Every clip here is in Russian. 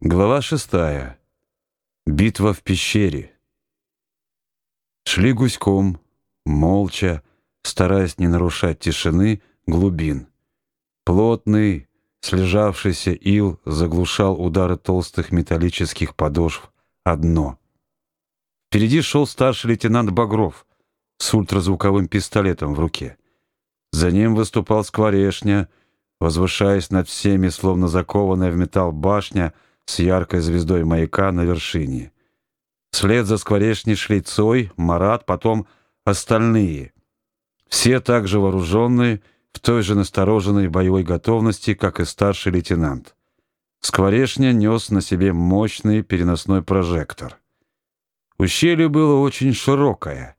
Глава шестая. Битва в пещере. Шли гуськом, молча, стараясь не нарушать тишины глубин. Плотный, слежавшийся ил заглушал удары толстых металлических подошв одно. Впереди шел старший лейтенант Багров с ультразвуковым пистолетом в руке. За ним выступал скворешня, возвышаясь над всеми, словно закованная в металл башня — с яркой звездой маяка на вершине. Вслед за скворечней шли Цой, Марат, потом остальные. Все также вооруженные, в той же настороженной боевой готовности, как и старший лейтенант. Скворечня нес на себе мощный переносной прожектор. Ущелье было очень широкое,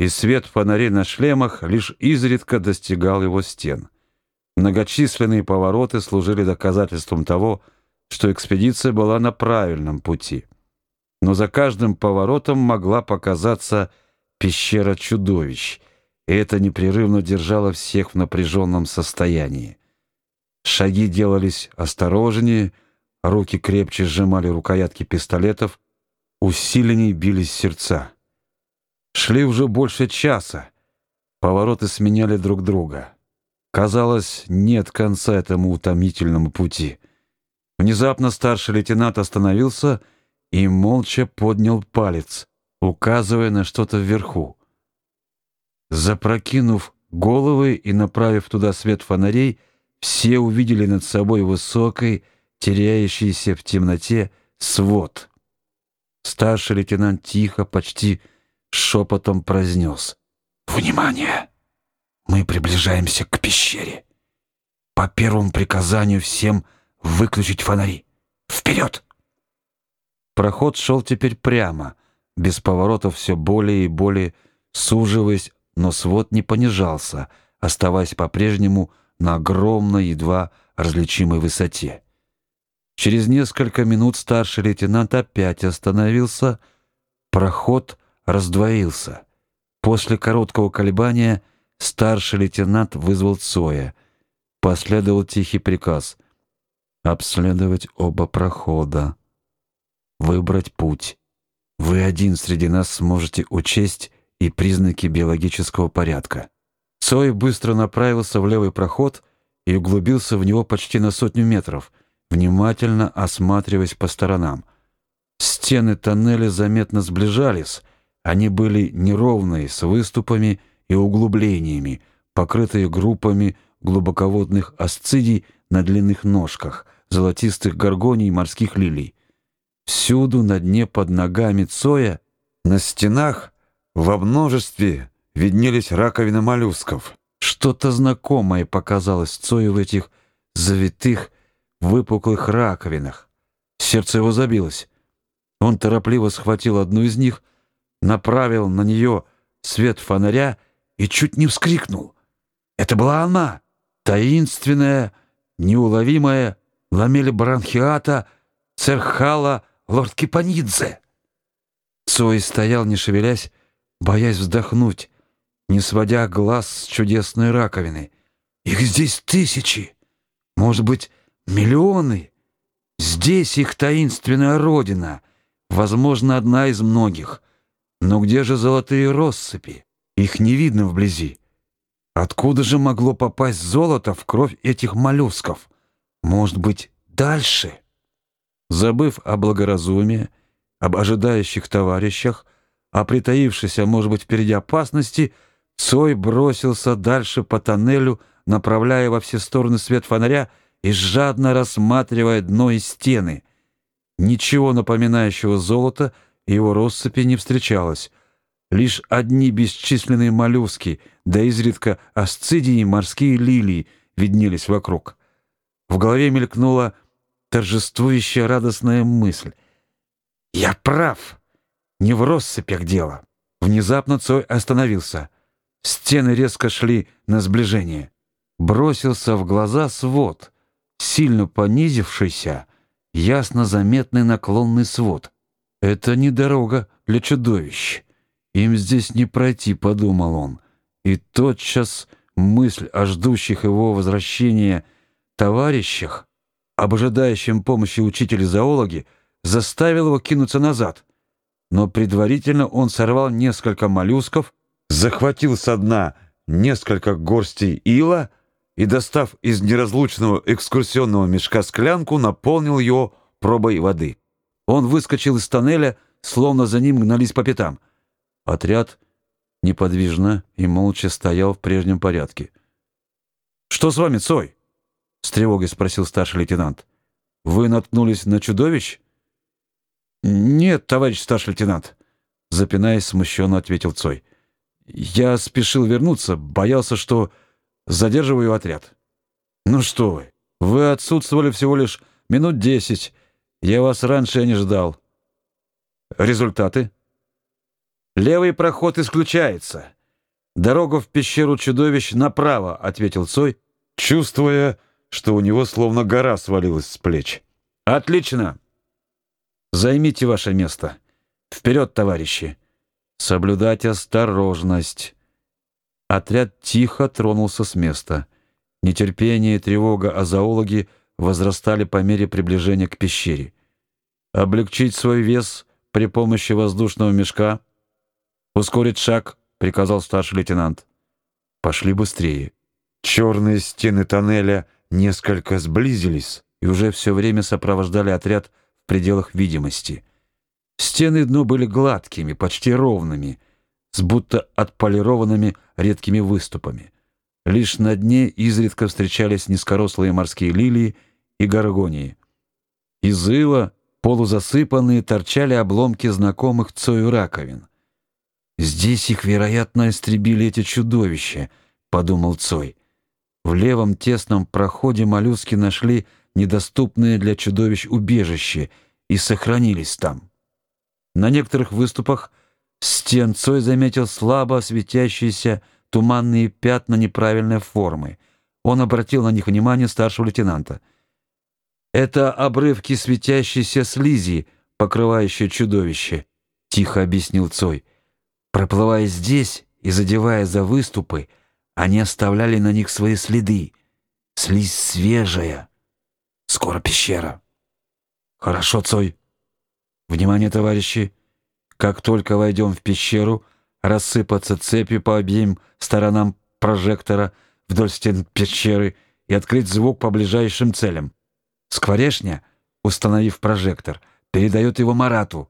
и свет фонарей на шлемах лишь изредка достигал его стен. Многочисленные повороты служили доказательством того, что что экспедиция была на правильном пути. Но за каждым поворотом могла показаться пещера чудовищ, и это непрерывно держало всех в напряженном состоянии. Шаги делались осторожнее, руки крепче сжимали рукоятки пистолетов, усиленнее бились сердца. Шли уже больше часа, повороты сменяли друг друга. Казалось, нет конца этому утомительному пути — Внезапно старший лейтенант остановился и молча поднял палец, указывая на что-то вверху. Запрокинув головы и направив туда свет фонарей, все увидели над собой высокий, теряющийся в темноте свод. Старший лейтенант тихо, почти шепотом произнес. «Внимание! Мы приближаемся к пещере. По первому приказанию всем — выключить фонари. Вперед!» Проход шел теперь прямо, без поворотов все более и более суживаясь, но свод не понижался, оставаясь по-прежнему на огромной, едва различимой высоте. Через несколько минут старший лейтенант опять остановился, проход раздвоился. После короткого колебания старший лейтенант вызвал Цоя. Последовал тихий приказ — обследовать оба прохода, выбрать путь. Вы один среди нас сможете учесть и признаки биологического порядка. Цой быстро направился в левый проход и углубился в него почти на сотню метров, внимательно осматриваясь по сторонам. Стены тоннеля заметно сближались, они были неровные, с выступами и углублениями, покрытые группами глубоководных асцидий на длинных ножках, золотистых горгоний и морских лилий. Всюду на дне под ногами Цоя, на стенах, во множестве виднелись раковины моллюсков. Что-то знакомое показалось Цою в этих завитых, выпуклых раковинах. Сердце его забилось. Он торопливо схватил одну из них, направил на нее свет фонаря и чуть не вскрикнул. Это была она, таинственная, неуловимая ламели бронхиата Церхала лорд Кипанидзе. Цой стоял, не шевелясь, боясь вздохнуть, не сводя глаз с чудесной раковины. Их здесь тысячи, может быть, миллионы. Здесь их таинственная родина, возможно, одна из многих. Но где же золотые россыпи? Их не видно вблизи. Откуда же могло попасть золото в кровь этих моллюсков? Может быть, дальше? Забыв о благоразумии, об ожидающих товарищах, о притаившейся, может быть, впереди опасности, Цой бросился дальше по тоннелю, направляя во все стороны свет фонаря и жадно рассматривая дно и стены. Ничего напоминающего золота его россыпи не встречалось. Лишь одни бесчисленные моллюски, да изредка асцидии и морские лилии виднелись вокруг. В голове мелькнула торжествующая радостная мысль. «Я прав! Не в россыпях дело!» Внезапно Цой остановился. Стены резко шли на сближение. Бросился в глаза свод, сильно понизившийся, ясно заметный наклонный свод. «Это не дорога для чудовищ. Им здесь не пройти», — подумал он. И тотчас мысль о ждущих его возвращения — товарищах об ожидающем помощи учителе зоологи заставил его кинуться назад. Но предварительно он сорвал несколько моллюсков, захватил со дна несколько горстей ила и, достав из неразлучного экскурсионного мешка склянку, наполнил ее пробой воды. Он выскочил из тоннеля, словно за ним гнались по пятам. Отряд неподвижно и молча стоял в прежнем порядке. «Что с вами, Цой?» — с тревогой спросил старший лейтенант. «Вы наткнулись на чудовищ?» «Нет, товарищ старший лейтенант», — запинаясь, смущенно ответил Цой. «Я спешил вернуться, боялся, что задерживаю отряд». «Ну что вы, вы отсутствовали всего лишь минут десять. Я вас раньше не ждал». «Результаты?» «Левый проход исключается. Дорога в пещеру чудовищ направо», — ответил Цой, чувствуя, что у него словно гора свалилась с плеч. «Отлично! Займите ваше место. Вперед, товарищи! Соблюдать осторожность!» Отряд тихо тронулся с места. Нетерпение и тревога о зоологе возрастали по мере приближения к пещере. Облегчить свой вес при помощи воздушного мешка, ускорить шаг, приказал старший лейтенант. Пошли быстрее. Черные стены тоннеля несколько сблизились и уже все время сопровождали отряд в пределах видимости. Стены дно были гладкими, почти ровными, с будто отполированными редкими выступами. Лишь на дне изредка встречались низкорослые морские лилии и горгонии. Из ила, полузасыпанные, торчали обломки знакомых Цою раковин. «Здесь их, вероятно, истребили эти чудовища», — подумал Цой. В левом тесном проходе моллюски нашли недоступное для чудовищ убежище и сохранились там. На некоторых выступах стен Цой заметил слабо светящиеся туманные пятна неправильной формы. Он обратил на них внимание старшего лейтенанта. «Это обрывки светящейся слизи, покрывающие чудовище», — тихо объяснил Цой. «Проплывая здесь и задевая за выступы, они оставляли на них свои следы. Слизь свежая. Скоро пещера. Хорошо, Цой. Внимание, товарищи. Как только войдем в пещеру, рассыпаться цепи по обеим сторонам прожектора вдоль стен пещеры и открыть звук по ближайшим целям. Скворешня, установив прожектор, передает его Марату.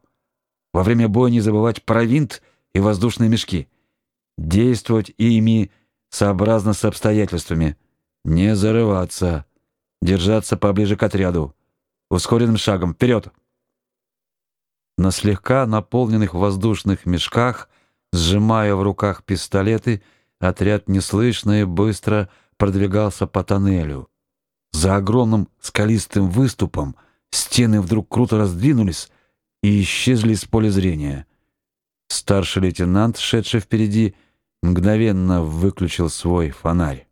Во время боя не забывать про винт и воздушные мешки. Действовать ими сообразно с обстоятельствами. Не зарываться. Держаться поближе к отряду. Ускоренным шагом. Вперед! На слегка наполненных воздушных мешках, сжимая в руках пистолеты, отряд неслышно и быстро продвигался по тоннелю. За огромным скалистым выступом стены вдруг круто раздвинулись и исчезли из поля зрения. Старший лейтенант, шедший впереди, мгновенно выключил свой фонарь.